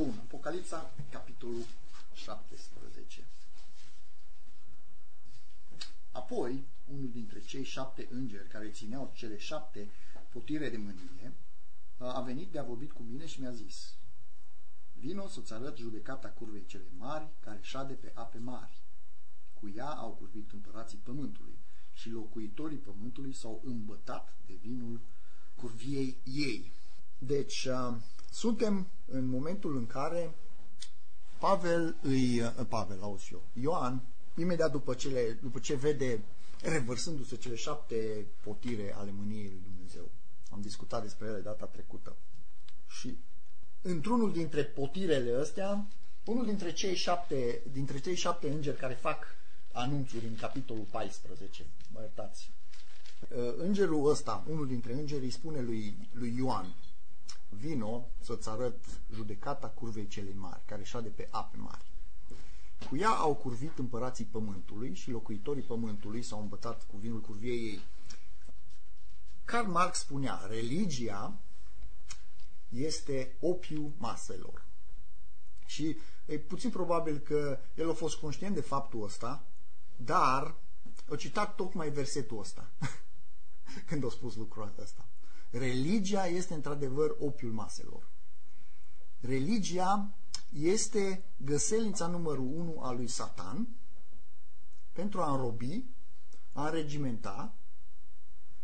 Bun, Apocalipsa, capitolul 17. Apoi, unul dintre cei șapte îngeri care țineau cele șapte potire de mânie, a venit de a vorbit cu mine și mi-a zis, Vino să-ți arăt judecata curvei cele mari care șade pe ape mari. Cu ea au curvit împărații pământului și locuitorii pământului s-au îmbătat de vinul curviei ei. Deci, uh, suntem în momentul în care Pavel îi... Uh, Pavel, auzi eu, Ioan, imediat după, cele, după ce vede revărsându-se cele șapte potire ale mâniei lui Dumnezeu. Am discutat despre ele data trecută. Și într-unul dintre potirele astea, unul dintre cei șapte, dintre cei șapte îngeri care fac anunțuri în capitolul 14, mă iertați, uh, îngerul ăsta, unul dintre îngeri, îi spune lui, lui Ioan, vino să-ți arăt judecata curvei celei mari, care șade pe ape mari. Cu ea au curvit împărații pământului și locuitorii pământului s-au îmbătat cu vinul curviei ei. Karl Marx spunea, religia este opiu maselor. Și e puțin probabil că el a fost conștient de faptul ăsta, dar a citat tocmai versetul ăsta când a spus lucrul ăsta. Religia este într-adevăr opiul maselor. Religia este găselința numărul 1 a lui Satan pentru a înrobi, a înregimenta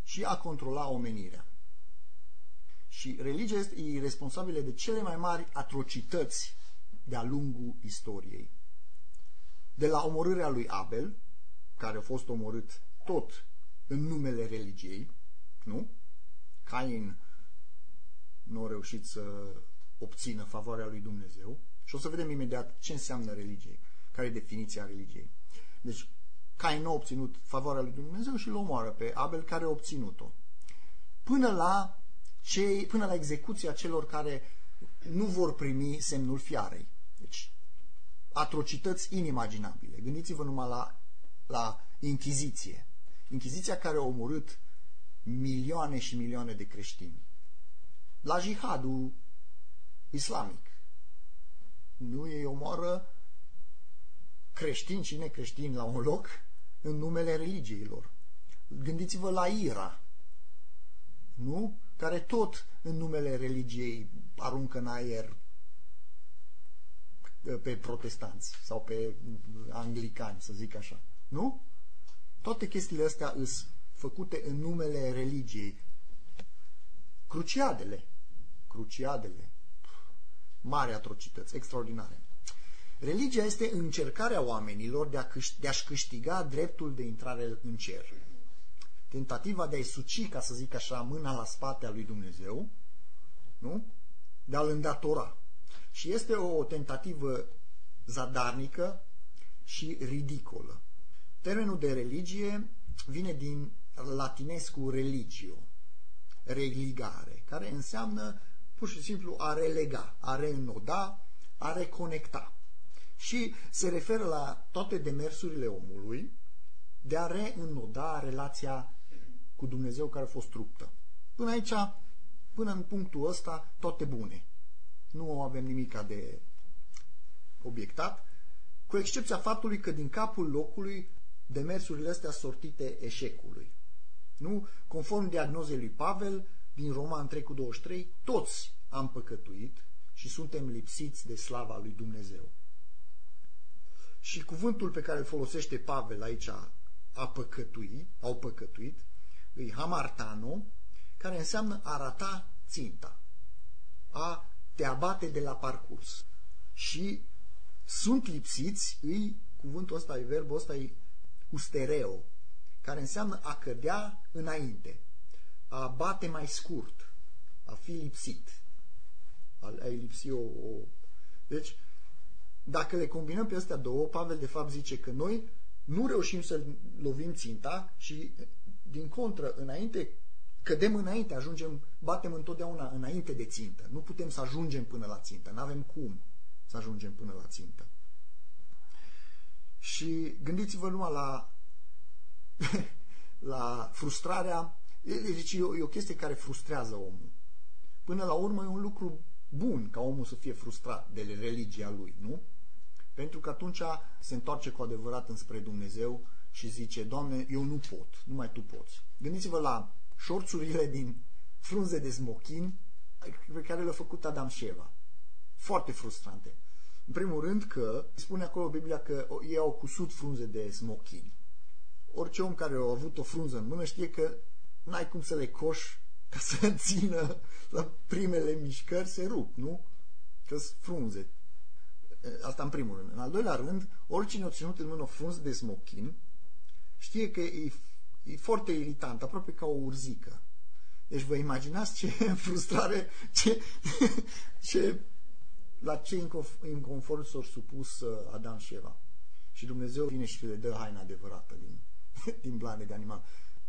și a controla omenirea. Și religia este responsabilă de cele mai mari atrocități de-a lungul istoriei. De la omorârea lui Abel, care a fost omorât tot în numele religiei, nu? Cain nu a reușit să obțină favoarea lui Dumnezeu și o să vedem imediat ce înseamnă religie, care e definiția religiei. Deci, Cain nu a obținut favoarea lui Dumnezeu și îl omoară pe Abel care a obținut-o. Până la, cei, până la execuția celor care nu vor primi semnul fiarei. Deci, atrocități inimaginabile. Gândiți-vă numai la, la Inchiziție. Inchiziția care a omorât milioane și milioane de creștini. La jihadul islamic. Nu ei omoară creștini și necreștini la un loc în numele religiilor. Gândiți-vă la Ira, nu? Care tot în numele religiei aruncă în aer pe protestanți sau pe anglicani, să zic așa. Nu? Toate chestiile astea îs făcute în numele religiei. Cruciadele. Cruciadele. Mari atrocități, extraordinare. Religia este încercarea oamenilor de, a câș- de a-și câștiga dreptul de intrare în cer. Tentativa de a-i suci, ca să zic așa, mâna la spate a lui Dumnezeu, nu? de a-l îndatora. Și este o tentativă zadarnică și ridicolă. Termenul de religie vine din latinescu religio, religare, care înseamnă pur și simplu a relega, a reînnoda, a reconecta. Și se referă la toate demersurile omului de a reînnoda relația cu Dumnezeu care a fost ruptă. Până aici, până în punctul ăsta, toate bune. Nu avem nimic de obiectat, cu excepția faptului că din capul locului demersurile astea sortite eșecului. Nu? Conform diagnozei lui Pavel, din Roman 3 cu 23, toți am păcătuit și suntem lipsiți de slava lui Dumnezeu. Și cuvântul pe care îl folosește Pavel aici, a păcătui, au păcătuit, îi hamartano, care înseamnă a rata ținta, a te abate de la parcurs. Și sunt lipsiți, îi, cuvântul ăsta, e verbul ăsta, e ustereo, care înseamnă a cădea înainte, a bate mai scurt, a fi lipsit. A, a lipsi o, o... Deci, dacă le combinăm pe astea două, Pavel de fapt zice că noi nu reușim să lovim ținta și, din contră, înainte, cădem înainte, ajungem, batem întotdeauna înainte de țintă. Nu putem să ajungem până la țintă, nu avem cum să ajungem până la țintă. Și gândiți-vă numai la la frustrarea, deci e o, e o chestie care frustrează omul. Până la urmă e un lucru bun ca omul să fie frustrat de religia lui, nu? Pentru că atunci se întoarce cu adevărat înspre Dumnezeu și zice, Doamne, eu nu pot, numai Tu poți. Gândiți-vă la șorțurile din frunze de smochin pe care le-a făcut Adam și Eva. Foarte frustrante. În primul rând că spune acolo Biblia că ei au cusut frunze de smochin. Orice om care a avut o frunză în mână știe că n-ai cum să le coși ca să țină la primele mișcări, se rup, nu? că frunze. Asta în primul rând. În al doilea rând, oricine a ținut în mână o frunză de smochin știe că e, e foarte iritant, aproape ca o urzică. Deci vă imaginați ce frustrare, ce, ce, la ce inconfort s-au supus uh, Adam și Eva. Și Dumnezeu vine și le dă haina adevărată din, din blane de animal.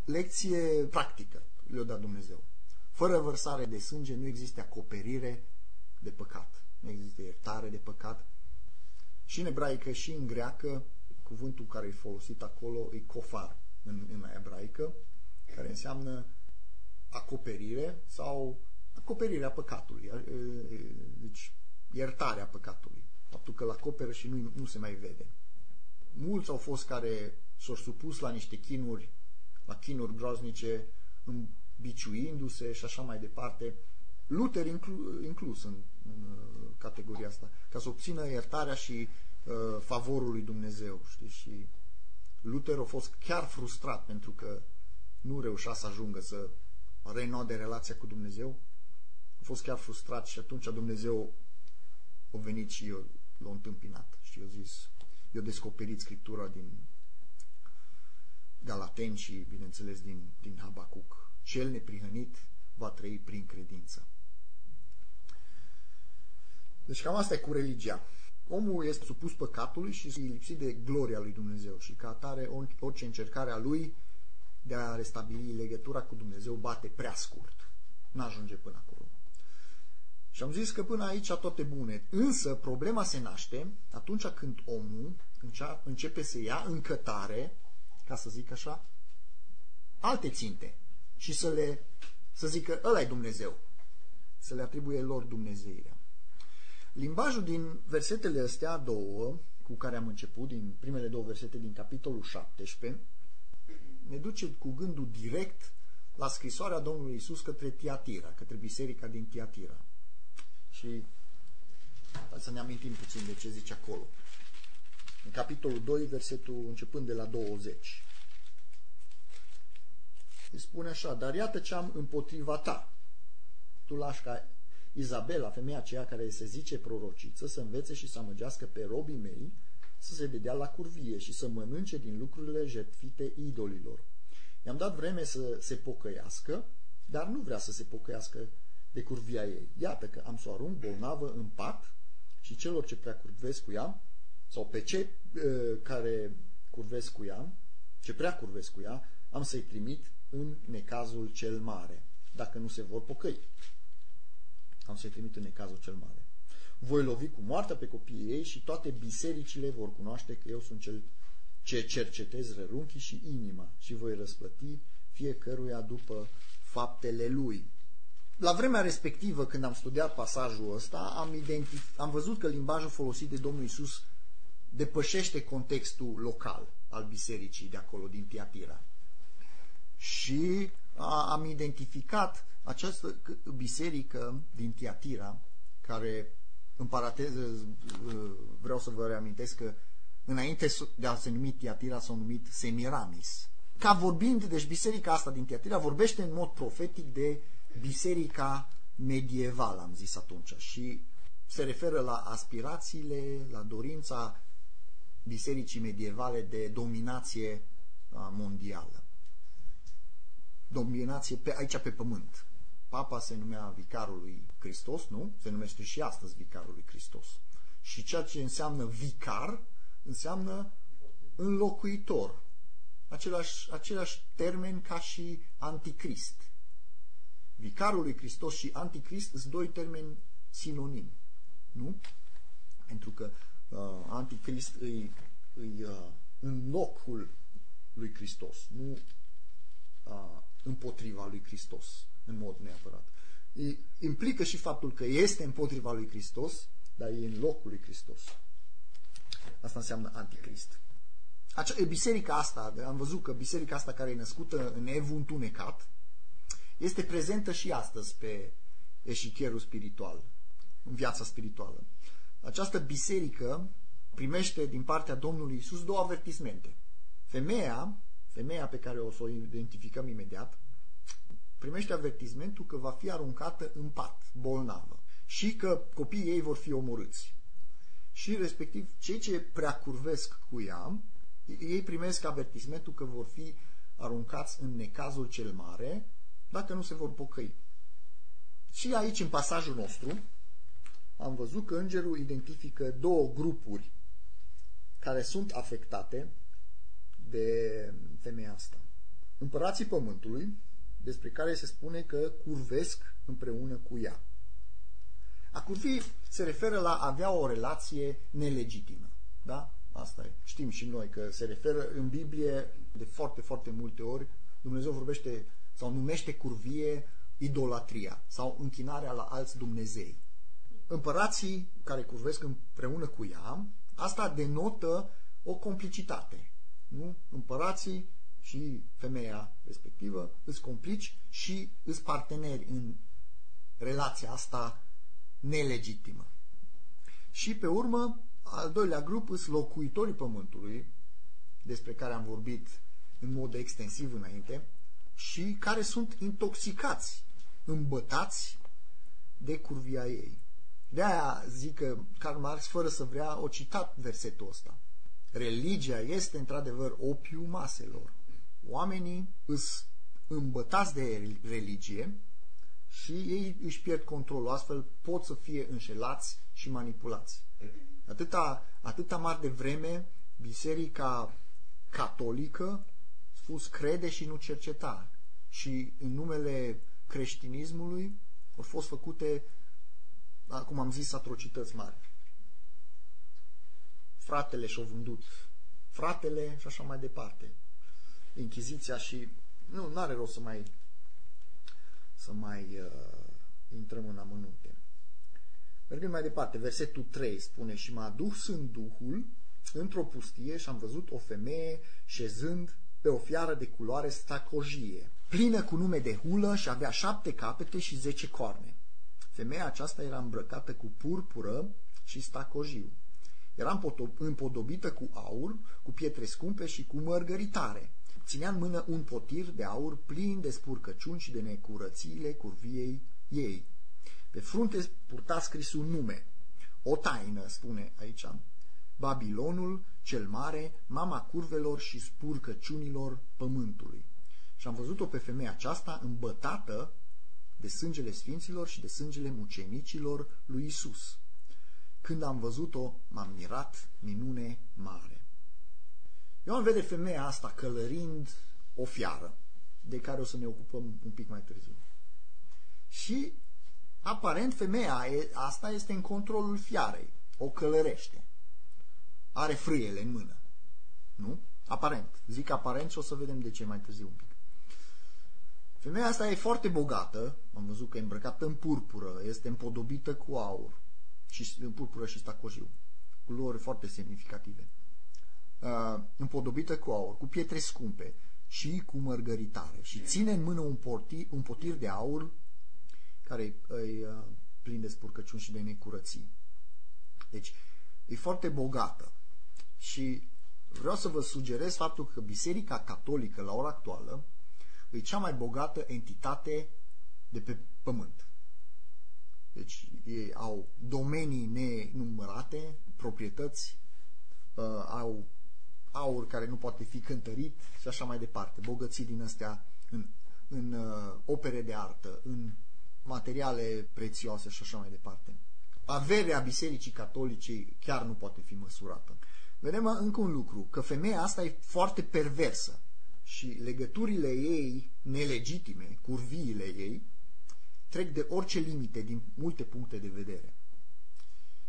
Lecție practică le-a dat Dumnezeu. Fără vărsare de sânge nu există acoperire de păcat. Nu există iertare de păcat. Și în ebraică și în greacă, cuvântul care e folosit acolo e kofar în, în ebraică, care înseamnă acoperire sau acoperirea păcatului. Deci, iertarea păcatului. Faptul că îl acoperă și nu, nu se mai vede. Mulți au fost care s-au supus la niște chinuri, la chinuri groaznice, biciuindu-se și așa mai departe. Luther inclu, inclus în, în uh, categoria asta, ca să obțină iertarea și uh, favorul lui Dumnezeu. Știi? Și Luther a fost chiar frustrat pentru că nu reușea să ajungă să renode relația cu Dumnezeu. A fost chiar frustrat și atunci Dumnezeu a venit și eu l-a întâmpinat. Și eu zis, eu descoperit Scriptura din Galateni și, bineînțeles, din, din Habacuc. Cel neprihănit va trăi prin credință. Deci cam asta e cu religia. Omul este supus păcatului și e lipsit de gloria lui Dumnezeu și ca atare orice încercare a lui de a restabili legătura cu Dumnezeu bate prea scurt. N-ajunge până acolo. Și am zis că până aici toate bune. Însă problema se naște atunci când omul începe să ia în cătare, ca să zic așa, alte ținte și să le să zică ăla e Dumnezeu. Să le atribuie lor Dumnezeirea. Limbajul din versetele astea două, cu care am început, din primele două versete din capitolul 17, ne duce cu gândul direct la scrisoarea Domnului Isus către Tiatira, către biserica din Tiatira. Și să ne amintim puțin de ce zice acolo. În capitolul 2, versetul începând de la 20. Îi spune așa, dar iată ce am împotriva ta. Tu lași ca Izabela, femeia aceea care se zice prorociță, să învețe și să amăgească pe robii mei, să se dedea la curvie și să mănânce din lucrurile jertfite idolilor. I-am dat vreme să se pocăiască, dar nu vrea să se pocăiască de curvia ei. Iată că am să o arunc bolnavă în pat și celor ce prea curvesc cu ea, sau pe cei uh, care curvesc cu ea, ce prea curvesc cu ea, am să-i trimit în necazul cel mare, dacă nu se vor pocăi. Am să-i trimit în necazul cel mare. Voi lovi cu moartea pe copiii ei și toate bisericile vor cunoaște că eu sunt cel ce cercetez rărunchii și inima și voi răsplăti fiecăruia după faptele lui. La vremea respectivă, când am studiat pasajul ăsta, am, identif- am văzut că limbajul folosit de Domnul Isus depășește contextul local al bisericii de acolo, din Tiatira și a, am identificat această biserică din Tiatira, care, în parateză, vreau să vă reamintesc că înainte de a se numi Tiatira s-a numit Semiramis. Ca vorbind, deci biserica asta din Tiatira vorbește în mod profetic de biserica medievală, am zis atunci, și se referă la aspirațiile, la dorința bisericii medievale de dominație mondială dominație pe, aici pe pământ. Papa se numea Vicarul lui Hristos, nu? Se numește și astăzi Vicarul lui Hristos. Și ceea ce înseamnă vicar înseamnă înlocuitor. Același, același termen ca și anticrist. Vicarul lui Hristos și anticrist sunt doi termeni sinonimi. Nu? Pentru că uh, anticrist îi, îi uh, în locul lui Hristos, nu uh, împotriva lui Hristos, în mod neapărat. implică și faptul că este împotriva lui Hristos, dar e în locul lui Hristos. Asta înseamnă anticrist. Acea, biserica asta, am văzut că biserica asta care e născută în evul întunecat, este prezentă și astăzi pe eșichierul spiritual, în viața spirituală. Această biserică primește din partea Domnului Isus două avertismente. Femeia, femeia pe care o să o identificăm imediat, primește avertismentul că va fi aruncată în pat, bolnavă, și că copiii ei vor fi omorâți. Și respectiv cei ce preacurvesc cu ea, ei primesc avertismentul că vor fi aruncați în necazul cel mare dacă nu se vor pocăi. Și aici, în pasajul nostru, am văzut că îngerul identifică două grupuri care sunt afectate de femeia asta. Împărații pământului, despre care se spune că curvesc împreună cu ea. A curvi se referă la a avea o relație nelegitimă. Da? Asta e. Știm și noi că se referă în Biblie de foarte, foarte multe ori. Dumnezeu vorbește sau numește curvie idolatria sau închinarea la alți Dumnezei. Împărații care curvesc împreună cu ea, asta denotă o complicitate. Nu? Împărații și femeia respectivă îți complici și îți parteneri în relația asta nelegitimă. Și pe urmă, al doilea grup sunt locuitorii pământului, despre care am vorbit în mod extensiv înainte, și care sunt intoxicați, îmbătați de curvia ei. De aia zic că Karl Marx, fără să vrea, o citat versetul ăsta. Religia este într-adevăr opiul maselor. Oamenii îs îmbătați de religie și ei își pierd controlul, astfel pot să fie înșelați și manipulați. Atâta, atâta mare de vreme, biserica catolică spus crede și nu cerceta. Și în numele creștinismului au fost făcute, cum am zis, atrocități mari. Fratele și-au vândut fratele și așa mai departe. Inchiziția și nu are rost să mai să mai uh, intrăm în amănunte. Mergând mai departe, versetul 3 spune și m-a dus în Duhul într-o pustie și am văzut o femeie șezând pe o fiară de culoare stacojie, plină cu nume de hulă și avea șapte capete și zece corne. Femeia aceasta era îmbrăcată cu purpură și stacojiu. Era împodobită cu aur, cu pietre scumpe și cu mărgăritare. Ținea în mână un potir de aur plin de spurcăciuni și de necurățiile curviei ei. Pe frunte purta scris un nume. O taină, spune aici. Babilonul cel mare, mama curvelor și spurcăciunilor pământului. Și am văzut-o pe femeia aceasta îmbătată de sângele sfinților și de sângele mucenicilor lui Isus. Când am văzut-o, m-am mirat minune mare. Ioan vede femeia asta călărind o fiară, de care o să ne ocupăm un pic mai târziu. Și aparent femeia asta este în controlul fiarei, o călărește. Are frâiele în mână. Nu? Aparent. Zic aparent și o să vedem de ce mai târziu un pic. Femeia asta e foarte bogată, am văzut că e îmbrăcată în purpură, este împodobită cu aur, și în purpură și stacojiu, culori foarte semnificative. Uh, împodobită cu aur, cu pietre scumpe și cu mărgăritare și ține în mână un, porti, un potir de aur care îi uh, plin de spurcăciuni și de necurății. Deci, e foarte bogată. Și vreau să vă sugerez faptul că Biserica Catolică, la ora actuală, e cea mai bogată entitate de pe pământ. Deci ei au domenii nenumărate, proprietăți, uh, au aur care nu poate fi cântărit și așa mai departe. Bogății din astea în, în uh, opere de artă, în materiale prețioase și așa mai departe. Averea Bisericii Catolice chiar nu poate fi măsurată. Vedem încă un lucru, că femeia asta e foarte perversă și legăturile ei nelegitime, curviile ei, trec de orice limite din multe puncte de vedere.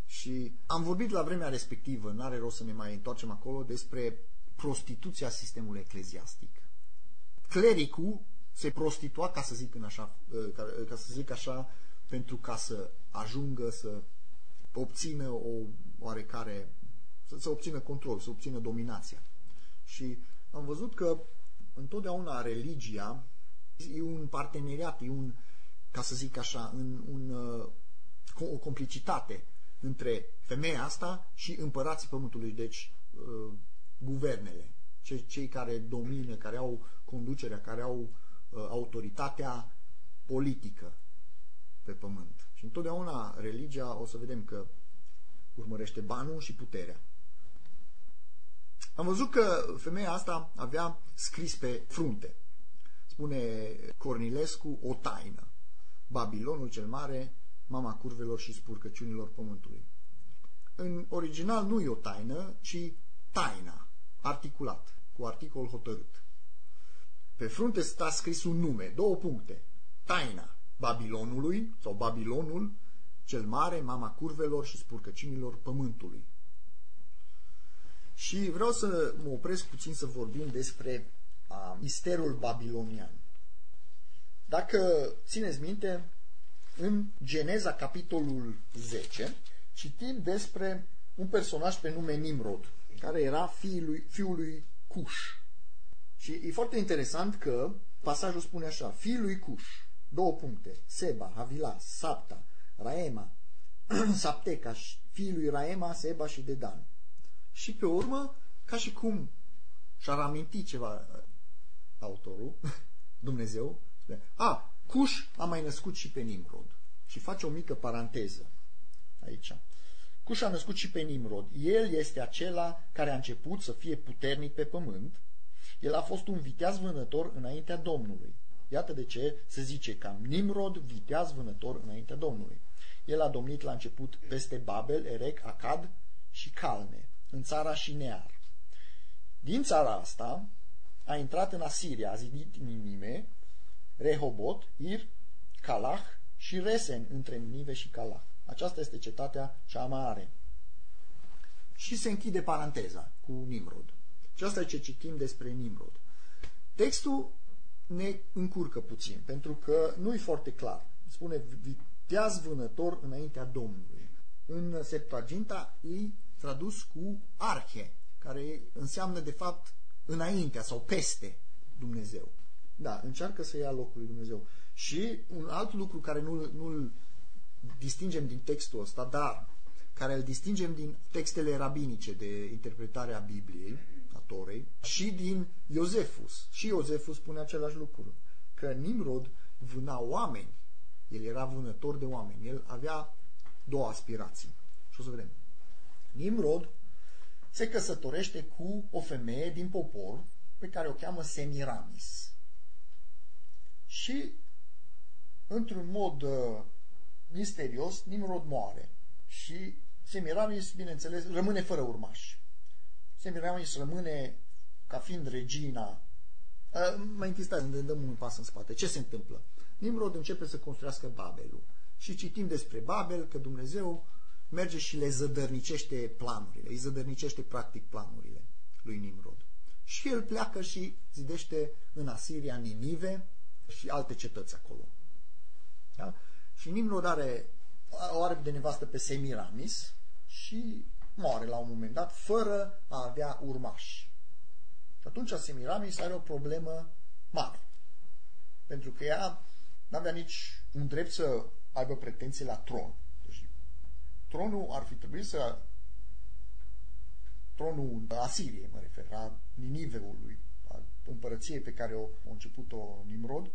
Și am vorbit la vremea respectivă, n-are rost să ne mai întoarcem acolo, despre prostituția sistemului ecleziastic. Clericul se prostitua, ca să zic, în așa, ca, ca să zic așa, pentru ca să ajungă să obțină o oarecare, să, să obțină control, să obțină dominația. Și am văzut că întotdeauna religia e un parteneriat, e un, ca să zic așa, un, un, o complicitate între femeia asta și împărații pământului, deci uh, guvernele, cei, cei care domină, care au conducerea, care au uh, autoritatea politică pe pământ. Și întotdeauna religia, o să vedem că urmărește banul și puterea. Am văzut că femeia asta avea scris pe frunte, spune Cornilescu, o taină. Babilonul cel mare, mama curvelor și spurcăciunilor pământului. În original nu e o taină, ci taina, articulat, cu articol hotărât. Pe frunte sta scris un nume, două puncte. Taina Babilonului sau Babilonul, cel mare, mama curvelor și spurcăciunilor pământului. Și vreau să mă opresc puțin să vorbim despre a, misterul babilonian. Dacă țineți minte, în Geneza, capitolul 10, citim despre un personaj pe nume Nimrod, care era fiul lui, fiul lui Cuș. Și e foarte interesant că pasajul spune așa, fiul lui Cuș, două puncte, Seba, Havila, Sapta, Raema, Sapteca, fiul lui Raema, Seba și Dedan. Și pe urmă, ca și cum și-ar aminti ceva uh, autorul, Dumnezeu, spune, a, Cuș a mai născut și pe Nimrod. Și face o mică paranteză aici. Cuș a născut și pe Nimrod. El este acela care a început să fie puternic pe pământ. El a fost un viteaz vânător înaintea Domnului. Iată de ce se zice ca Nimrod, viteaz vânător înaintea Domnului. El a domnit la început peste Babel, Erec, Acad și Calne, în țara Șinear. Din țara asta a intrat în Asiria, a zidit Ninime, Rehobot, Ir, Calah și Resen între Ninive și Calah. Aceasta este cetatea cea mare. Și se închide paranteza cu Nimrod. Și asta e ce citim despre Nimrod. Textul ne încurcă puțin, pentru că nu e foarte clar. Spune viteaz vânător înaintea Domnului. În Septuaginta îi tradus cu arche, care înseamnă de fapt înaintea sau peste Dumnezeu. Da, încearcă să ia locul lui Dumnezeu. Și un alt lucru care nu, nu-l distingem din textul ăsta, dar care îl distingem din textele rabinice de interpretare a Bibliei, a Torei, și din Iosefus. Și Iosefus spune același lucru, că Nimrod vâna oameni. El era vânător de oameni. El avea două aspirații. Și o să vedem. Nimrod se căsătorește cu o femeie din popor pe care o cheamă Semiramis. Și, într-un mod uh, misterios, Nimrod moare. Și Semiramis, bineînțeles, rămâne fără urmași. Semiramis rămâne ca fiind regina. Uh, mai întâi stai, ne dăm un pas în spate. Ce se întâmplă? Nimrod începe să construiască Babelul. Și citim despre Babel că Dumnezeu merge și le zădărnicește planurile, îi zădărnicește practic planurile lui Nimrod. Și el pleacă și zidește în Asiria Ninive și alte cetăți acolo. Da? Și Nimrod are, o are de nevastă pe Semiramis și moare la un moment dat fără a avea urmași. Și atunci Semiramis are o problemă mare. Pentru că ea nu avea nici un drept să aibă pretenții la tron tronul ar fi trebuit să tronul Asiriei, mă refer, a Niniveului, a împărăției pe care o a început-o Nimrod,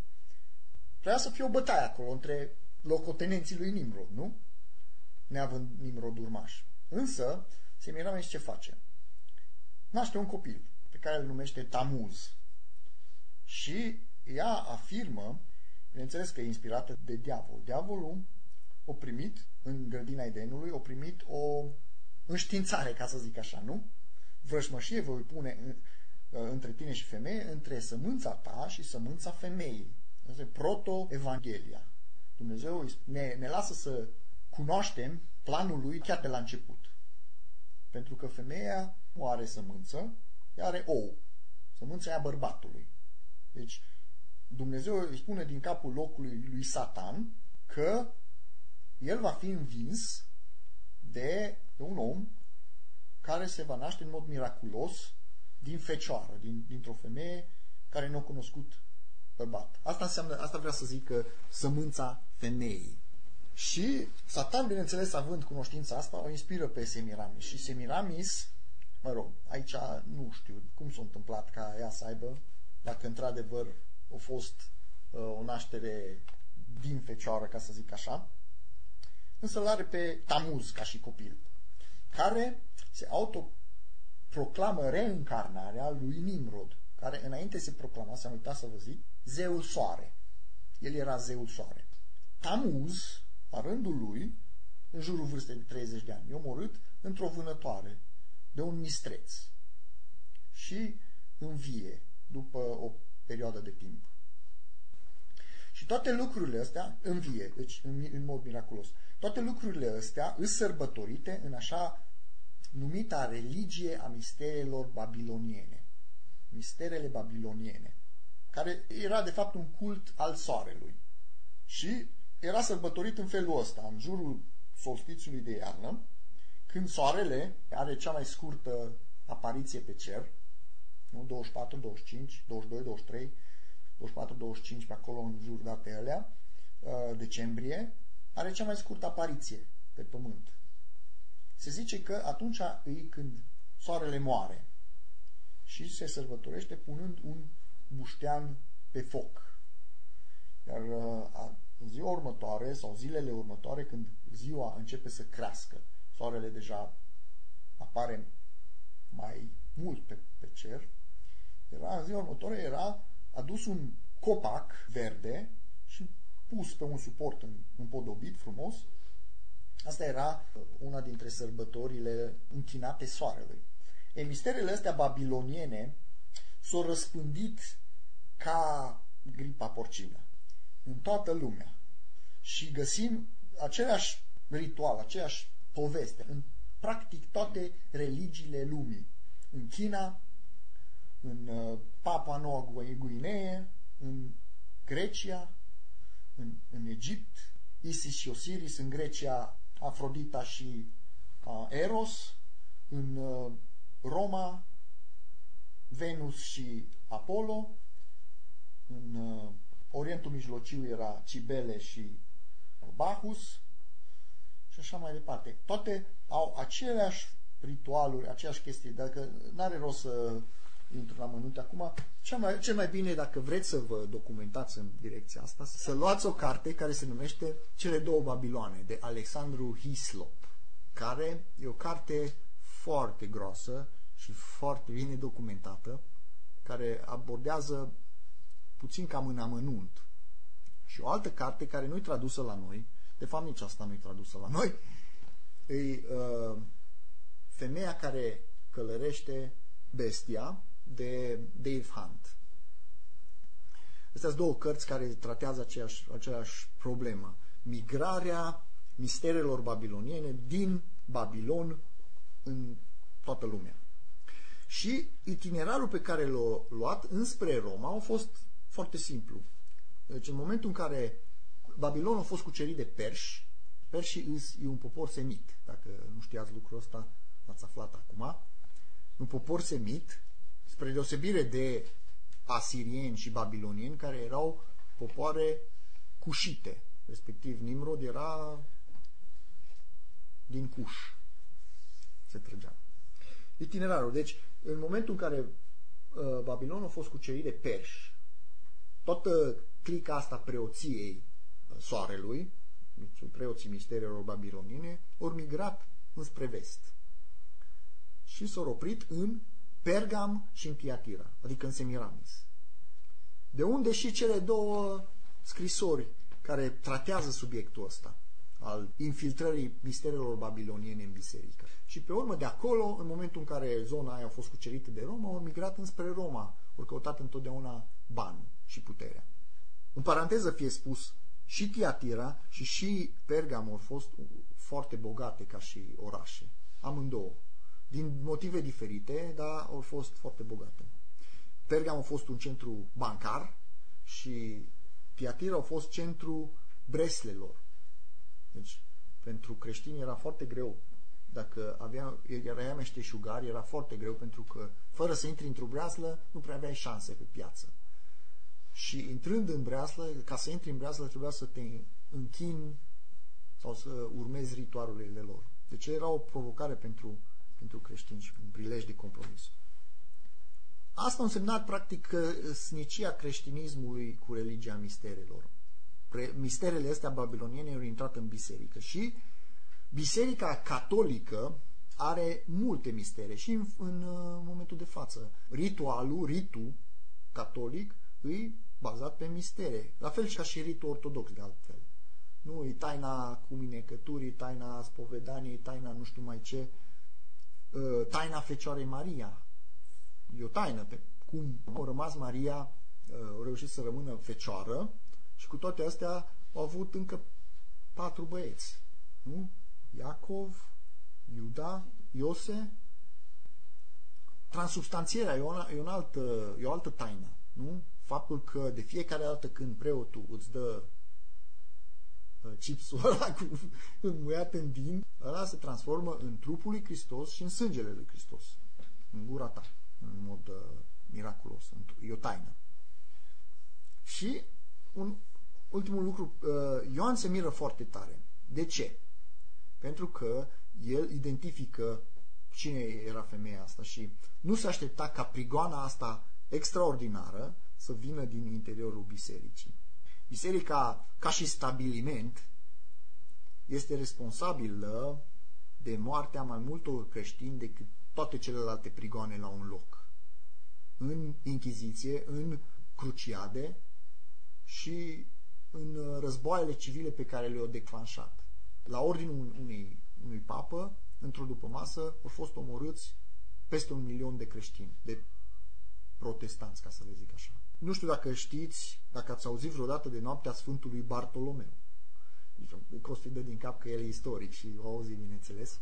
trebuia să fie o bătaie acolo între locotenenții lui Nimrod, nu? Neavând Nimrod urmaș. Însă, Semiramis ce face? Naște un copil pe care îl numește Tamuz. Și ea afirmă, bineînțeles că e inspirată de diavol. Diavolul o primit în grădina Edenului, o primit o înștiințare, ca să zic așa, nu? Vrăjmășie voi pune între tine și femeie, între sămânța ta și sămânța femeii. Este proto-evanghelia. Dumnezeu ne, ne lasă să cunoaștem planul lui chiar de la început. Pentru că femeia nu are sămânță, ea are ou. Sămânța e a bărbatului. Deci, Dumnezeu îi spune din capul locului lui Satan că el va fi învins de un om care se va naște în mod miraculos din fecioară, din, dintr-o femeie care nu a cunoscut bărbat. Asta înseamnă, asta vrea să zică sămânța femeii. Și Satan, bineînțeles, având cunoștința asta, o inspiră pe Semiramis. Și Semiramis, mă rog, aici nu știu cum s-a întâmplat ca ea să aibă, dacă într-adevăr a fost uh, o naștere din fecioară, ca să zic așa, însă îl are pe Tamuz ca și copil, care se autoproclamă reîncarnarea lui Nimrod, care înainte se proclama, să am uitat să vă zic, zeul soare. El era zeul soare. Tamuz, la rândul lui, în jurul vârstei de 30 de ani, e omorât într-o vânătoare de un mistreț și învie după o perioadă de timp. Și toate lucrurile astea învie, deci în, în mod miraculos. Toate lucrurile astea îs sărbătorite în așa numita religie a misterelor babiloniene. Misterele babiloniene, care era de fapt un cult al soarelui. Și era sărbătorit în felul ăsta, în jurul solstițiului de iarnă, când soarele are cea mai scurtă apariție pe cer, nu? 24, 25, 22, 23, 24, 25 pe acolo în jur date alea, uh, decembrie, are cea mai scurtă apariție pe pământ. Se zice că atunci e când soarele moare și se sărbătorește punând un buștean pe foc. Iar uh, în ziua următoare sau zilele următoare, când ziua începe să crească, soarele deja apare mai mult pe, pe cer, era, în ziua următoare era adus un copac verde și pus pe un suport împodobit frumos. Asta era una dintre sărbătorile închinate soarelui. E, misterele astea babiloniene s-au răspândit ca gripa porcină în toată lumea. Și găsim același ritual, aceeași poveste în practic toate religiile lumii. În China, în uh, Papua Noua Guinee, în Grecia, în, în Egipt, Isis și Osiris, în Grecia, Afrodita și uh, Eros, în uh, Roma, Venus și Apollo, în uh, Orientul Mijlociu era Cibele și Bacchus și așa mai departe. Toate au aceleași ritualuri, aceeași chestii. Dacă nu are rost să intru la mănunte acum, cel mai, cel mai bine, dacă vreți să vă documentați în direcția asta, să luați o carte care se numește Cele două Babiloane, de Alexandru Hislop, care e o carte foarte groasă și foarte bine documentată, care abordează puțin cam în amănunt. Și o altă carte care nu e tradusă la noi, de fapt nici asta nu e tradusă la noi, e uh, Femeia care călărește bestia de Dave Hunt. Astea sunt două cărți care tratează aceeași, aceeași problemă. Migrarea misterelor babiloniene din Babilon în toată lumea. Și itinerarul pe care l-a luat înspre Roma a fost foarte simplu. Deci în momentul în care Babilon a fost cucerit de perși, perșii e un popor semit. Dacă nu știați lucrul ăsta, l-ați aflat acum. Un popor semit spre deosebire de asirieni și babilonieni, care erau popoare cușite. Respectiv, Nimrod era din cuș. Se trăgea. Itinerarul. Deci, în momentul în care uh, Babilon a fost cucerit de perși, toată clica asta preoției uh, soarelui, deci preoții misterilor babilonine, au migrat înspre vest. Și s-au oprit în Pergam și în Tiatira, adică în Semiramis. De unde și cele două scrisori care tratează subiectul ăsta al infiltrării misterelor babiloniene în biserică. Și pe urmă de acolo, în momentul în care zona aia a fost cucerită de Roma, au migrat înspre Roma, au căutat întotdeauna bani și puterea. În paranteză fie spus, și Tiatira și și Pergam au fost foarte bogate ca și orașe, amândouă din motive diferite, dar au fost foarte bogate. Pergam a fost un centru bancar și Tiatira au fost centru breslelor. Deci, pentru creștini era foarte greu. Dacă avea, era meșteșugar, era foarte greu pentru că fără să intri într-o breaslă, nu prea aveai șanse pe piață. Și intrând în breaslă, ca să intri în breaslă, trebuia să te închini sau să urmezi ritualurile lor. Deci era o provocare pentru, pentru creștini și un prilej de compromis. Asta a însemnat practic snicia creștinismului cu religia misterelor. Misterele astea babiloniene au intrat în biserică și biserica catolică are multe mistere și în, în uh, momentul de față. Ritualul, ritul catolic, îi bazat pe mistere. La fel ca și ritul ortodox de altfel. Nu, e taina cuminecăturii, taina spovedaniei, taina nu știu mai ce, uh, taina Fecioarei Maria. E o taină pe cum a rămas Maria, uh, a reușit să rămână fecioară și cu toate astea au avut încă patru băieți. Nu? Iacov, Iuda, Iose. Transubstanțierea e o, e, o altă, e o altă taină. Nu? Faptul că de fiecare dată când preotul îți dă uh, chipsul ăla cu înmuiat în din, ăla se transformă în trupul lui Hristos și în sângele lui Hristos. În gura ta. În mod uh, miraculos. E o taină. Și un ultimul lucru, uh, Ioan se miră foarte tare. De ce? Pentru că el identifică cine era femeia asta și nu se aștepta ca prigoana asta extraordinară să vină din interiorul bisericii. Biserica, ca și stabiliment, este responsabilă de moartea mai multor creștini decât toate celelalte prigoane la un loc. În Inchiziție, în cruciade și în războaiele civile pe care le-au declanșat. La ordinul unui, unui papă, într-o după masă, au fost omorâți peste un milion de creștini, de protestanți, ca să le zic așa. Nu știu dacă știți, dacă ați auzit vreodată de noaptea Sfântului Bartolomeu. Costi dă din cap că el e istoric și o auzi, bineînțeles.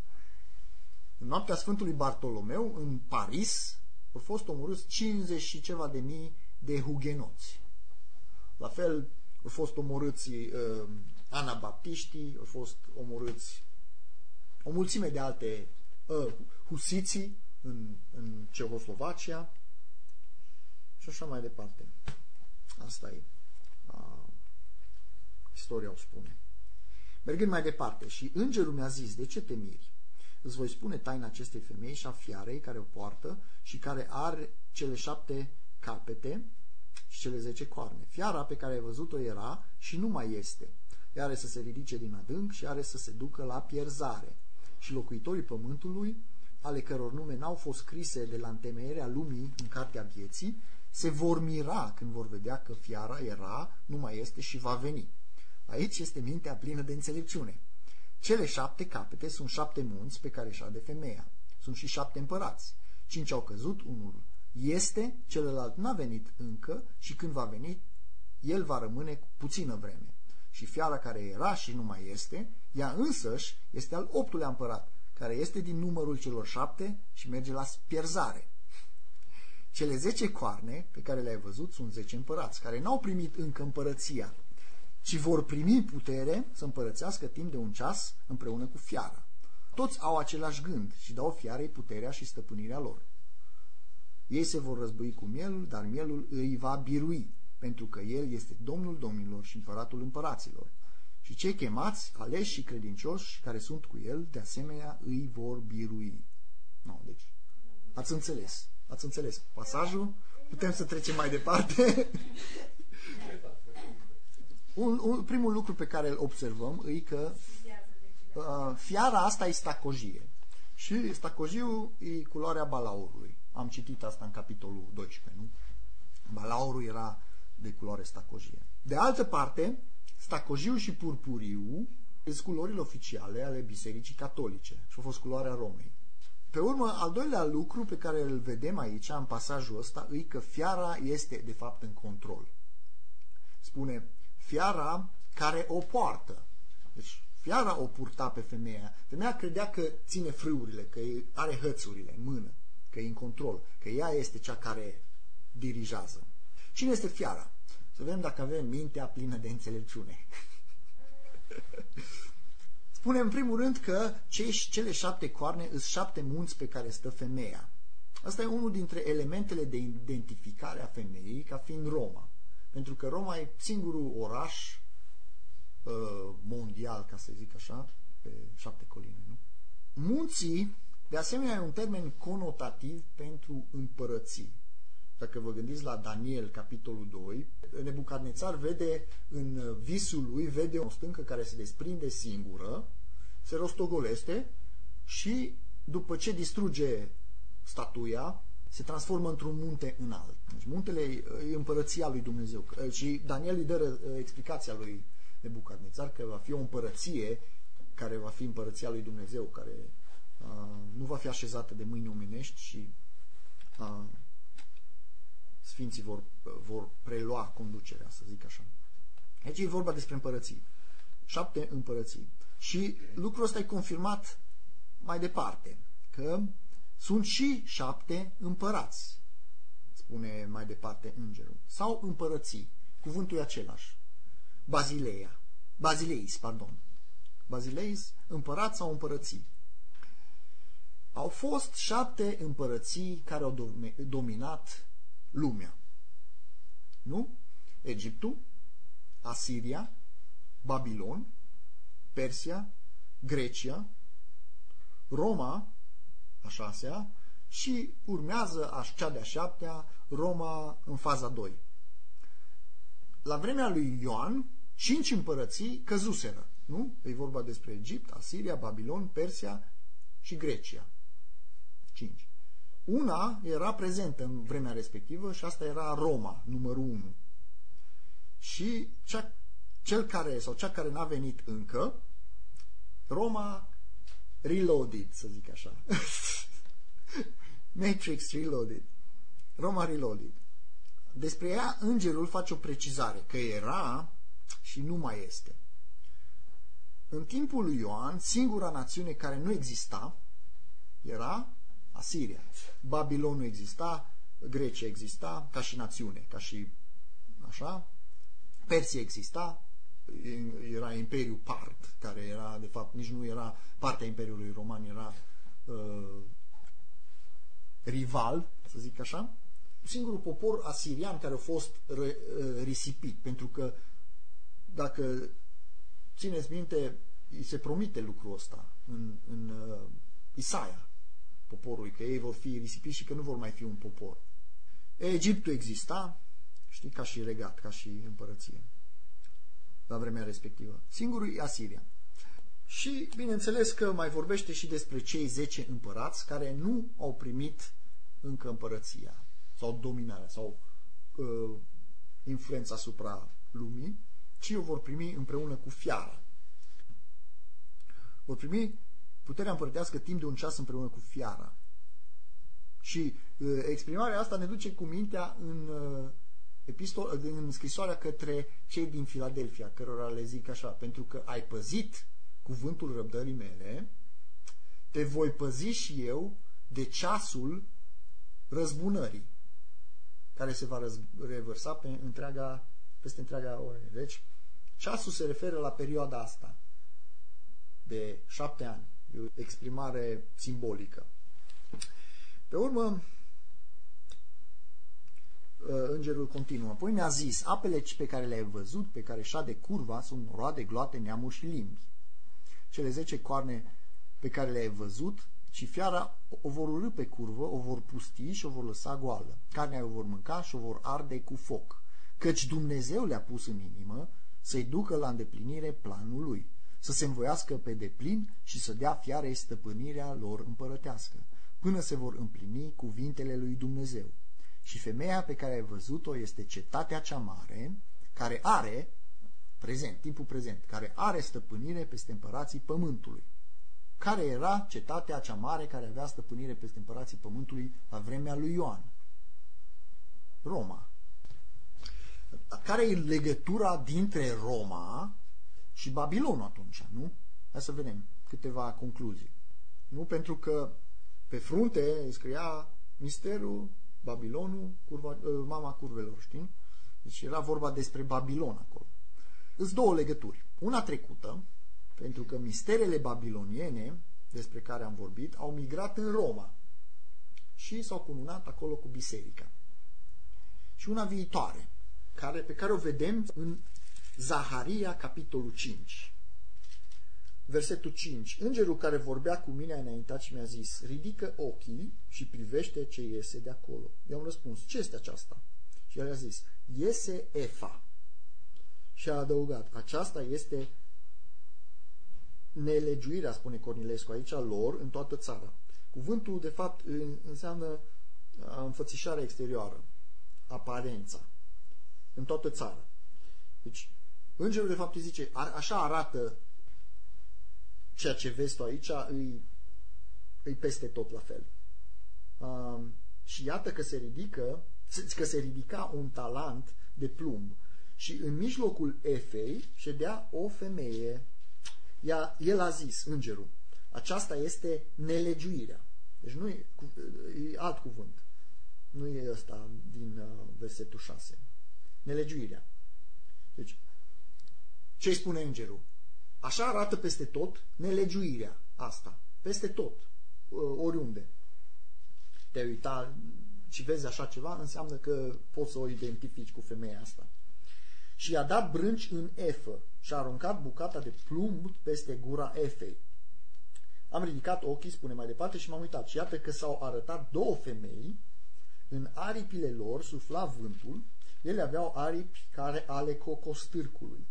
În noaptea Sfântului Bartolomeu, în Paris, au fost omorâți 50 și ceva de mii de hugenoți. La fel, au fost omorâți uh, anabaptiștii, au fost omorâți o mulțime de alte uh, husiții în, în Cehoslovacia și așa mai departe. Asta e. Uh, istoria o spune. Mergând mai departe, și îngerul mi-a zis, de ce te miri? Îți voi spune taina acestei femei și a fiarei care o poartă și care are cele șapte capete și cele zece coarne. Fiara pe care ai văzut-o era și nu mai este. Ea are să se ridice din adânc și are să se ducă la pierzare. Și locuitorii pământului, ale căror nume n-au fost scrise de la întemeierea lumii în cartea vieții, se vor mira când vor vedea că fiara era, nu mai este și va veni. Aici este mintea plină de înțelepciune. Cele șapte capete sunt șapte munți pe care de femeia. Sunt și șapte împărați. Cinci au căzut, unul este, celălalt n-a venit încă și când va veni, el va rămâne cu puțină vreme. Și fiara care era și nu mai este, ea însăși este al optulea împărat, care este din numărul celor șapte și merge la spierzare. Cele zece coarne pe care le-ai văzut sunt zece împărați, care n-au primit încă împărăția, ci vor primi putere să împărățească timp de un ceas împreună cu fiara. Toți au același gând și dau fiarei puterea și stăpânirea lor. Ei se vor război cu mielul, dar mielul îi va birui, pentru că el este Domnul domnilor și împăratul împăraților. Și cei chemați, aleși și credincioși care sunt cu el, de asemenea îi vor birui. No, deci, ați înțeles. Ați înțeles pasajul? Putem să trecem mai departe. un, un, primul lucru pe care îl observăm e că uh, fiara asta e stacojie. Și stacojiul e culoarea balaurului. Am citit asta în capitolul 12, nu? Balaurul era de culoare stacojie. De altă parte, stacojiu și purpuriu sunt culorile oficiale ale Bisericii Catolice și au fost culoarea Romei. Pe urmă, al doilea lucru pe care îl vedem aici, în pasajul ăsta, e că fiara este, de fapt, în control. Spune, fiara care o poartă. Deci, fiara o purta pe femeia. Femeia credea că ține frâurile, că are hățurile în mână că e în control, că ea este cea care dirigează. Cine este fiara? Să Să vedem dacă avem mintea plină de înțelepciune. Spune în primul rând că cei, cele șapte coarne sunt șapte munți pe care stă femeia. Asta e unul dintre elementele de identificare a femeii ca fiind Roma. Pentru că Roma e singurul oraș uh, mondial, ca să zic așa, pe șapte coline. Nu? Munții, de asemenea, e un termen conotativ pentru împărății. Dacă vă gândiți la Daniel, capitolul 2, Nebucadnețar vede în visul lui, vede o stâncă care se desprinde singură, se rostogolește și după ce distruge statuia, se transformă într-un munte înalt. Deci muntele e împărăția lui Dumnezeu. Și Daniel îi dă explicația lui Nebucadnețar că va fi o împărăție care va fi împărăția lui Dumnezeu, care uh, nu va fi așezată de mâini omenești și uh, sfinții vor, vor prelua conducerea, să zic așa. Aici e vorba despre împărății. Șapte împărății. Și lucrul ăsta e confirmat mai departe, că sunt și șapte împărați, spune mai departe îngerul, sau împărății. Cuvântul e același. Bazileia. Bazileis, pardon. Bazileis, împărat sau împărății. Au fost șapte împărății care au dominat lumea. Nu? Egiptul, Asiria, Babilon, Persia, Grecia, Roma, a șasea, și urmează aș cea de-a șaptea, Roma în faza 2. La vremea lui Ioan, cinci împărății căzuseră. Nu? E vorba despre Egipt, Asiria, Babilon, Persia și Grecia. Cinci. Una era prezentă în vremea respectivă și asta era Roma, numărul 1. Și cea, cel care, sau cea care n-a venit încă, Roma Reloaded, să zic așa. Matrix Reloaded. Roma Reloaded. Despre ea, îngerul face o precizare, că era și nu mai este. În timpul lui Ioan, singura națiune care nu exista era Asiria. Babilon nu exista, Grecia exista ca și națiune, ca și așa, Persia exista, era Imperiul Part, care era, de fapt, nici nu era partea Imperiului Roman, era uh, rival, să zic așa, singurul popor asirian care a fost uh, risipit, pentru că dacă țineți minte, îi se promite lucrul ăsta în, în uh, Isaia poporului, că ei vor fi risipiți și că nu vor mai fi un popor. Egiptul exista, știi, ca și regat, ca și împărăție la vremea respectivă. Singurul e Asiria. Și, bineînțeles că mai vorbește și despre cei 10 împărați care nu au primit încă împărăția sau dominarea sau uh, influența asupra lumii, ci o vor primi împreună cu fiara. Vor primi puterea împărătească timp de un ceas împreună cu fiara. Și uh, exprimarea asta ne duce cu mintea în uh, epistol, în scrisoarea către cei din Filadelfia, cărora le zic așa, pentru că ai păzit cuvântul răbdării mele, te voi păzi și eu de ceasul răzbunării, care se va revărsa pe întreaga, peste întreaga ore. Deci, ceasul se referă la perioada asta de șapte ani. E o exprimare simbolică. Pe urmă, Uh, îngerul continuă. Apoi mi-a zis, apele pe care le-ai văzut, pe care șade curva, sunt roade, gloate, neamuri și limbi. Cele zece coarne pe care le-ai văzut și fiara o vor urâ pe curvă, o vor pusti și o vor lăsa goală. Carnea o vor mânca și o vor arde cu foc. Căci Dumnezeu le-a pus în inimă să-i ducă la îndeplinire planul lui, să se învoiască pe deplin și să dea fiarei stăpânirea lor împărătească, până se vor împlini cuvintele lui Dumnezeu și femeia pe care ai văzut-o este cetatea cea mare, care are, prezent, timpul prezent, care are stăpânire peste împărații pământului. Care era cetatea cea mare care avea stăpânire peste împărații pământului la vremea lui Ioan? Roma. Care e legătura dintre Roma și Babilonul atunci, nu? Hai să vedem câteva concluzii. Nu pentru că pe frunte scria misterul Babilonul, curva, ă, mama curvelor, știm? Deci era vorba despre Babilon acolo. Îs două legături. Una trecută, pentru că misterele babiloniene despre care am vorbit au migrat în Roma și s-au cununat acolo cu biserica. Și una viitoare, care, pe care o vedem în Zaharia, capitolul 5. Versetul 5. Îngerul care vorbea cu mine a înaintat și mi-a zis, ridică ochii și privește ce iese de acolo. Eu am răspuns, ce este aceasta? Și el a zis, iese Efa. Și a adăugat, aceasta este nelegiuirea, spune Cornilescu aici, lor în toată țara. Cuvântul, de fapt, înseamnă înfățișarea exterioară, aparența, în toată țara. Deci, îngerul, de fapt, îi zice, așa arată ceea ce vezi tu aici, îi, îi peste tot la fel. Um, și iată că se ridică, că se ridica un talent de plumb și în mijlocul Efei ședea o femeie. Ea, el a zis, îngerul, aceasta este nelegiuirea. Deci nu e, e alt cuvânt. Nu e ăsta din uh, versetul 6. Nelegiuirea. Deci, ce spune îngerul? Așa arată peste tot nelegiuirea asta. Peste tot. Uh, oriunde. Te uita și vezi așa ceva, înseamnă că poți să o identifici cu femeia asta. Și i-a dat brânci în efă și a aruncat bucata de plumb peste gura efei. Am ridicat ochii, spune mai departe, și m-am uitat. Și iată că s-au arătat două femei, în aripile lor sufla vântul, ele aveau aripi care ale cocostârcului.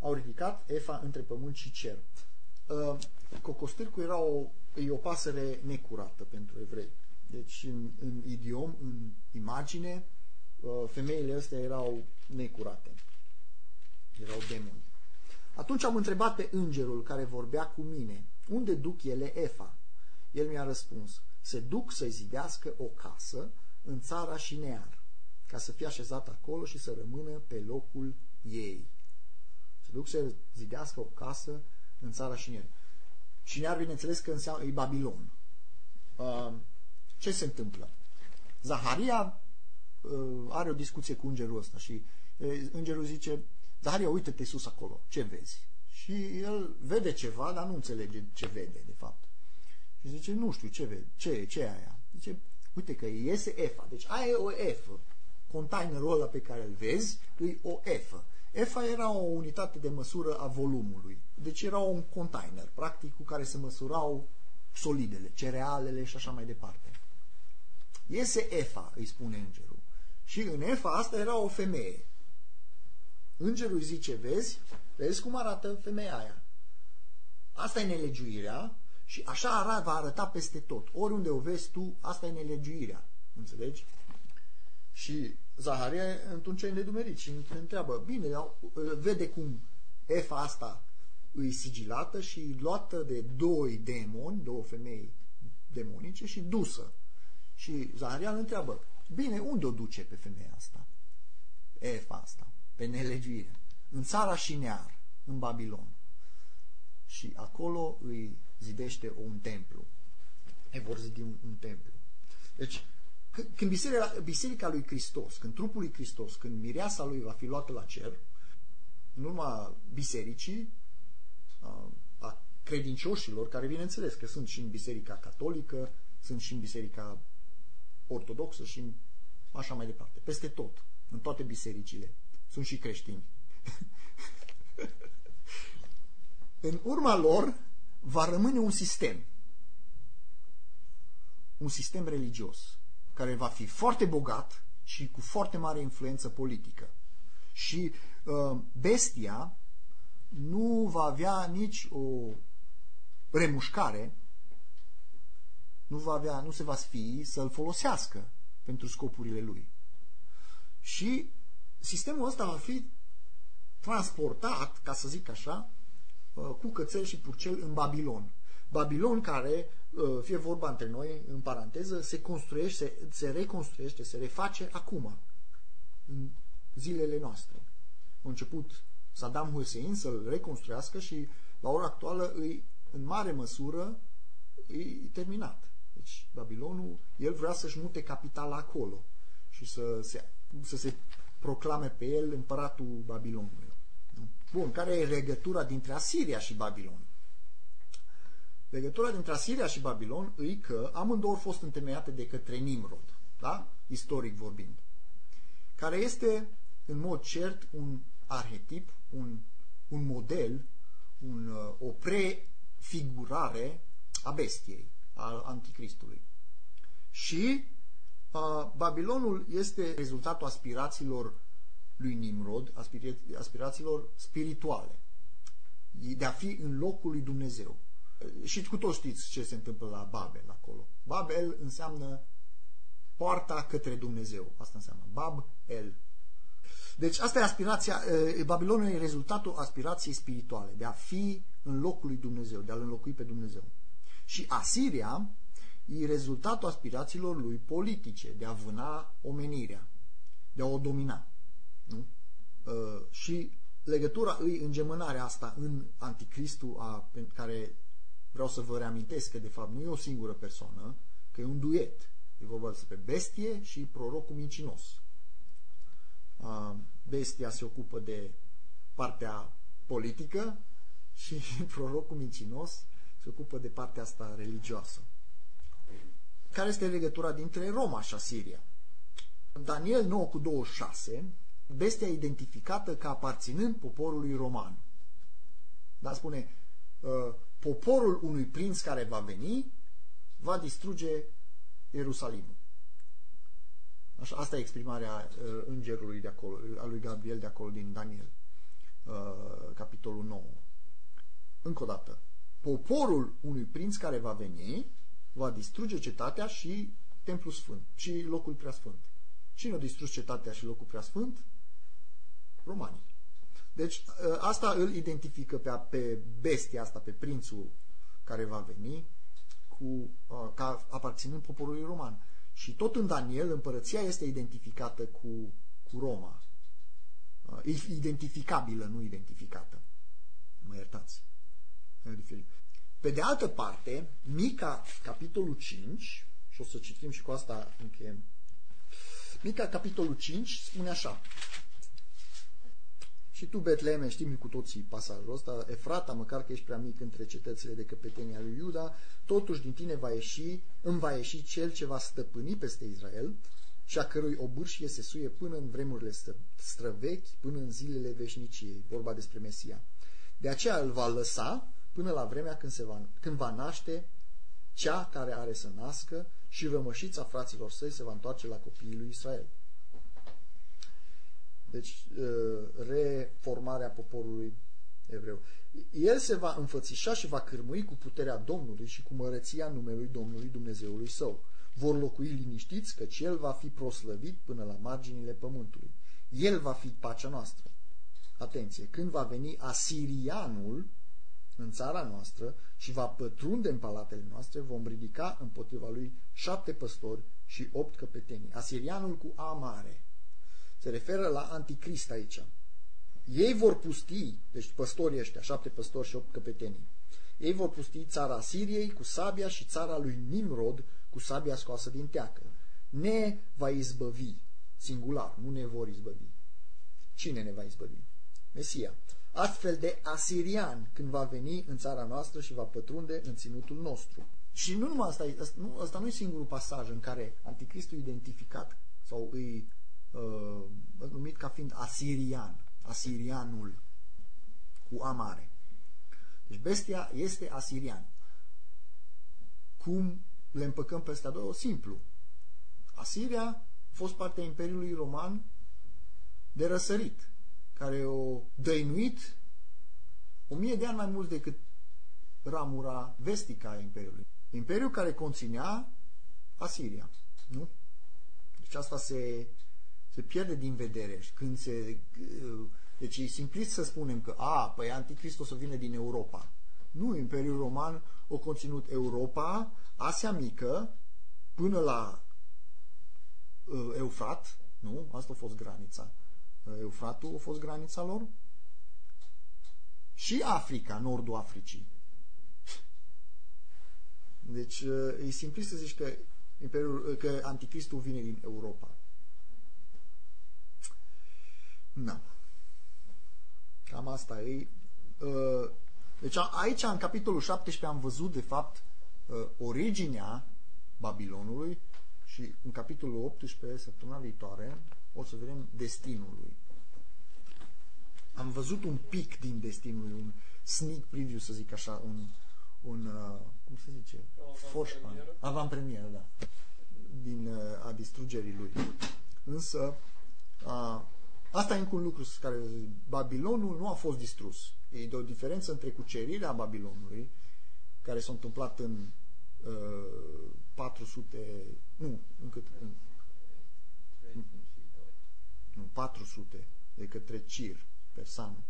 Au ridicat Efa între pământ și cer. Uh, cocostârcul era o, e o pasăre necurată pentru evrei. Deci în, în idiom, în imagine, uh, femeile astea erau necurate. Erau demoni. Atunci am întrebat pe îngerul care vorbea cu mine, unde duc ele Efa? El mi-a răspuns, se duc să-i zidească o casă în țara Șinear, ca să fie așezat acolo și să rămână pe locul ei. Se duc să zidească o casă în țara Șinear. Șinear, bineînțeles că înseamnă, e Babilon. Uh, ce se întâmplă? Zaharia uh, are o discuție cu îngerul ăsta și uh, îngerul zice, Zaharia, uite-te sus acolo, ce vezi? Și el vede ceva, dar nu înțelege ce vede, de fapt. Și zice, nu știu, ce vede? Ce, ce e aia? Zice, uite că iese F. Deci aia e o F. Containerul ăla pe care îl vezi, e o F. F era o unitate de măsură a volumului. Deci era un container, practic, cu care se măsurau solidele, cerealele și așa mai departe. Iese Efa, îi spune îngerul. Și în Efa asta era o femeie. Îngerul îi zice, vezi, vezi cum arată femeia aia. Asta e nelegiuirea și așa arată, va arăta peste tot. Oriunde o vezi tu, asta e nelegiuirea. Înțelegi? Și Zaharia atunci e nedumerit și întreabă, bine, vede cum Efa asta îi sigilată și luată de doi demoni, două femei demonice și dusă. Și Zaharia îl întreabă, bine, unde o duce pe femeia asta? Efa asta, pe nelegiuire. În țara Șinear, în Babilon. Și acolo îi zidește un templu. Ei vor zidi un, un templu. Deci, când biserica, biserica lui Hristos, când trupul lui Hristos, când mireasa lui va fi luată la cer, în urma bisericii, a credincioșilor, care bineînțeles că sunt și în biserica catolică, sunt și în biserica ortodoxă și în așa mai departe. Peste tot, în toate bisericile, sunt și creștini. în urma lor va rămâne un sistem. Un sistem religios care va fi foarte bogat și cu foarte mare influență politică. Și uh, bestia nu va avea nici o remușcare, nu, va avea, nu se va sfii să-l folosească pentru scopurile lui. Și sistemul ăsta va fi transportat, ca să zic așa, uh, cu cățel și purcel în Babilon. Babilon care, uh, fie vorba între noi, în paranteză, se construiește, se, se reconstruiește, se reface acum, în zilele noastre. A început Saddam Hussein să-l reconstruiască și la ora actuală îi, în mare măsură e terminat. Deci Babilonul, el vrea să-și mute capitala acolo și să se, să se proclame pe el împăratul Babilonului. Bun, care e legătura dintre Asiria și Babilon? Legătura dintre Asiria și Babilon îi că amândouă au fost întemeiate de către Nimrod, da? istoric vorbind, care este în mod cert un arhetip, un, un model, un, uh, o prefigurare a bestiei, al anticristului. Și uh, Babilonul este rezultatul aspirațiilor lui Nimrod, aspirațiilor spirituale, de a fi în locul lui Dumnezeu. Și cu toți știți ce se întâmplă la Babel acolo. Babel înseamnă poarta către Dumnezeu. Asta înseamnă Bab-El. Deci asta e aspirația, Babilonul e rezultatul aspirației spirituale, de a fi în locul lui Dumnezeu, de a-L înlocui pe Dumnezeu. Și Asiria e rezultatul aspirațiilor lui politice, de a vâna omenirea, de a o domina. Nu? Uh, și legătura îi îngemânarea asta în anticristul a, care vreau să vă reamintesc că de fapt nu e o singură persoană, că e un duet. E vorba despre bestie și prorocul mincinos. Uh, bestia se ocupă de partea politică și prorocul mincinos se ocupă de partea asta religioasă. Care este legătura dintre Roma și Asiria? Daniel 9 cu 26, bestia identificată ca aparținând poporului roman. Dar spune, uh, poporul unui prinț care va veni va distruge Ierusalimul. Așa, asta e exprimarea uh, îngerului de acolo, a lui Gabriel de acolo din Daniel, uh, capitolul 9. Încă o dată, poporul unui prinț care va veni va distruge cetatea și templul sfânt și locul preasfânt. Cine a distrus cetatea și locul preasfânt? Romanii. Deci ă, asta îl identifică pe, pe bestia asta, pe prințul care va veni cu, ă, ca aparținând poporului roman. Și tot în Daniel împărăția este identificată cu, cu Roma. Ă, identificabilă, nu identificată. Mă iertați. Pe de altă parte, Mica, capitolul 5, și o să citim și cu asta încheiem. Mica, capitolul 5, spune așa. Și tu, Betleme, știm cu toții pasajul ăsta, Efrata, măcar că ești prea mic între cetățile de căpetenia lui Iuda, totuși din tine va ieși, îmi va ieși cel ce va stăpâni peste Israel și a cărui obârșie se suie până în vremurile străvechi, până în zilele veșniciei, vorba despre Mesia. De aceea îl va lăsa până la vremea când, se va, când va naște cea care are să nască și rămășița fraților săi se va întoarce la copiii lui Israel. Deci, uh, reformarea poporului evreu. El se va înfățișa și va cârmui cu puterea Domnului și cu mărăția numelui Domnului Dumnezeului său. Vor locui liniștiți căci El va fi proslăvit până la marginile pământului. El va fi pacea noastră. Atenție, când va veni asirianul, în țara noastră și va pătrunde în palatele noastre, vom ridica împotriva lui șapte păstori și opt căpetenii. Asirianul cu A mare. Se referă la anticrist aici. Ei vor pusti, deci păstorii ăștia, șapte păstori și opt căpetenii, ei vor pusti țara Siriei cu sabia și țara lui Nimrod cu sabia scoasă din teacă. Ne va izbăvi, singular, nu ne vor izbăvi. Cine ne va izbăvi? Mesia astfel de asirian când va veni în țara noastră și va pătrunde în ținutul nostru. Și nu numai asta, nu, asta nu e singurul pasaj în care anticristul e identificat sau îi uh, numit ca fiind asirian, asirianul cu amare. Deci bestia este asirian. Cum le împăcăm pe astea două? Simplu. Asiria a fost partea Imperiului Roman de răsărit care o dăinuit o mie de ani mai mult decât ramura vestică a Imperiului. Imperiul care conținea Asiria. Nu? Deci asta se, se pierde din vedere. Când se, deci e simplist să spunem că a, păi Antichrist o să vină din Europa. Nu, Imperiul Roman o conținut Europa, Asia Mică, până la uh, Eufrat, nu? Asta a fost granița. Eufratul a fost granița lor. Și Africa, nordul Africii. Deci e simplu să zici că, Imperiul, că Anticristul vine din Europa. Da. Cam asta e. Uh, deci aici, în capitolul 17, am văzut, de fapt, uh, originea Babilonului și în capitolul 18, săptămâna viitoare, o să vedem destinul lui. Am văzut un pic din destinul lui, un sneak preview, să zic așa, un, un uh, cum se zice, forșpan, avant-premieră, da, din, uh, a distrugerii lui. Însă, uh, asta e încă un lucru care Babilonul nu a fost distrus. E de o diferență între cucerirea Babilonului, care s-a întâmplat în uh, 400, nu, în cât, în, nu, 400 de către Cir, Persanu.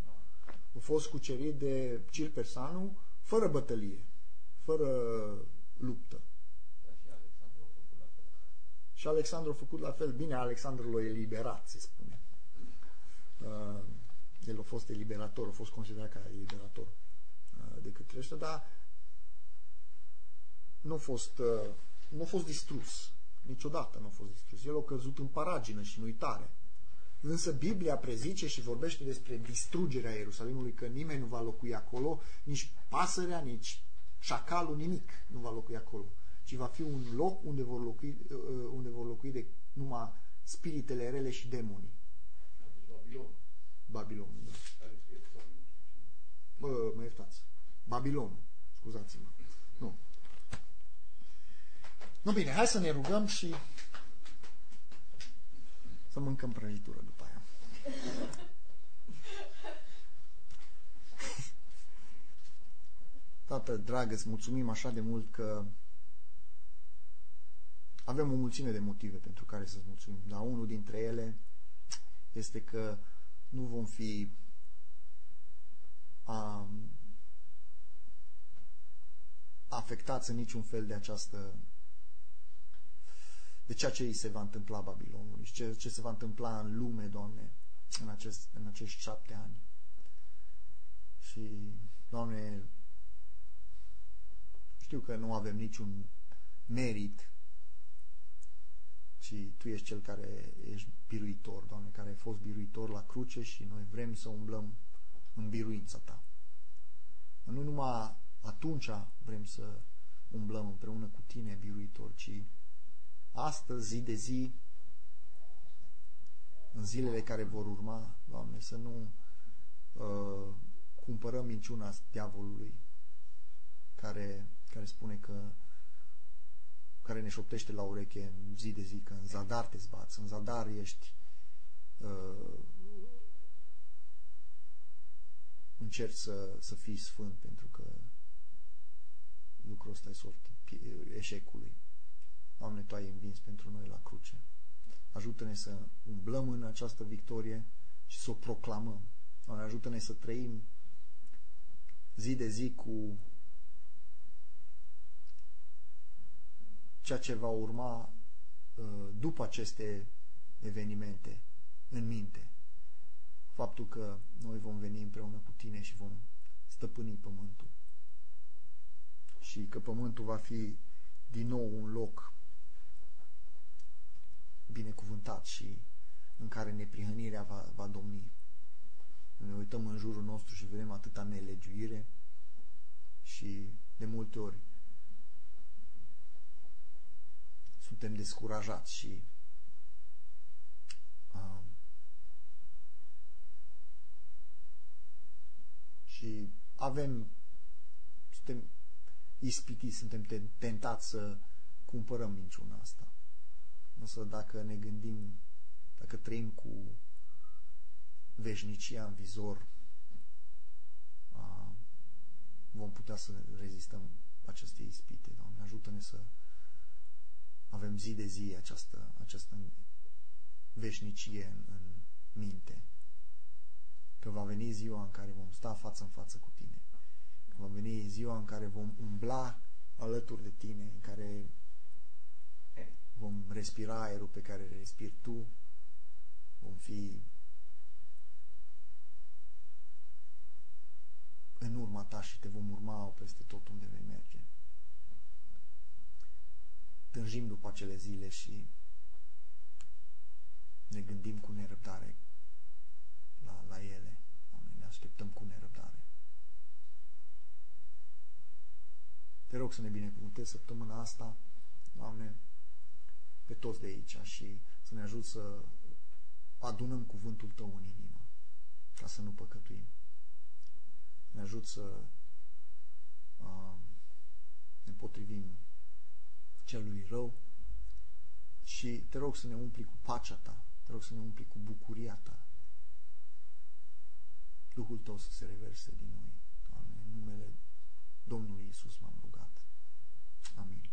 A fost cucerit de Cir Persanu fără bătălie, fără luptă. Și Alexandru a făcut la fel. Bine, Alexandru l-a eliberat, se spune. Uh, el a fost eliberator, a fost considerat ca eliberator uh, de către ăștia, dar nu a fost, uh, nu a fost distrus. Niciodată nu a fost distrus. El a căzut în paragină și în uitare. Însă Biblia prezice și vorbește despre distrugerea Ierusalimului, că nimeni nu va locui acolo, nici pasărea, nici șacalul, nimic nu va locui acolo. Ci va fi un loc unde vor locui, uh, unde vor locui de numai spiritele rele și demonii. Babilon. Babilon, da. Bă, mă iertați. Babilon. Scuzați-mă. Nu. Nu bine, hai să ne rugăm și să mâncăm prăjitură după aia. Tată, dragă, îți mulțumim așa de mult că avem o mulțime de motive pentru care să-ți mulțumim. Dar unul dintre ele este că nu vom fi um, afectați în niciun fel de această de ceea ce îi se va întâmpla Babilonului și ce, ce se va întâmpla în lume, Doamne, în, acest, în acești șapte ani. Și, Doamne, știu că nu avem niciun merit, ci Tu ești Cel care ești biruitor, Doamne, care ai fost biruitor la cruce și noi vrem să umblăm în biruința Ta. Nu numai atunci vrem să umblăm împreună cu Tine, biruitor, ci astăzi, zi de zi, în zilele care vor urma, Doamne, să nu uh, cumpărăm minciuna diavolului care, care spune că care ne șoptește la ureche zi de zi că în zadar te zbați, în zadar ești uh, încerci să, să fii sfânt pentru că lucrul ăsta e sortit eșecului. Doamne, Tu ai învins pentru noi la cruce. Ajută-ne să umblăm în această victorie și să o proclamăm. Doamne, ajută-ne să trăim zi de zi cu ceea ce va urma uh, după aceste evenimente în minte. Faptul că noi vom veni împreună cu tine și vom stăpâni pământul. Și că pământul va fi din nou un loc binecuvântat și în care neprihănirea va, va domni. Ne uităm în jurul nostru și vedem atâta nelegiuire și de multe ori suntem descurajați și uh, și avem suntem ispitiți, suntem tentați să cumpărăm minciuna asta. Însă dacă ne gândim, dacă trăim cu veșnicia în vizor, vom putea să rezistăm aceste ispite. Doamne, ajută-ne să avem zi de zi această, această veșnicie în, în minte. Că va veni ziua în care vom sta față în față cu Tine. Că va veni ziua în care vom umbla alături de Tine, în care vom respira aerul pe care îl respiri tu, vom fi în urma ta și te vom urma peste tot unde vei merge. Tânjim după acele zile și ne gândim cu nerăbdare la ele. Doamne, ne așteptăm cu nerăbdare. Te rog să ne binecuvântezi săptămâna asta, Doamne, pe toți de aici și să ne ajut să adunăm cuvântul Tău în inimă, ca să nu păcătuim. Ne ajut să uh, ne potrivim celui rău și te rog să ne umpli cu pacea Ta, te rog să ne umpli cu bucuria Ta. Duhul Tău să se reverse din noi, Doamne, în numele Domnului Isus m-am rugat. Amin.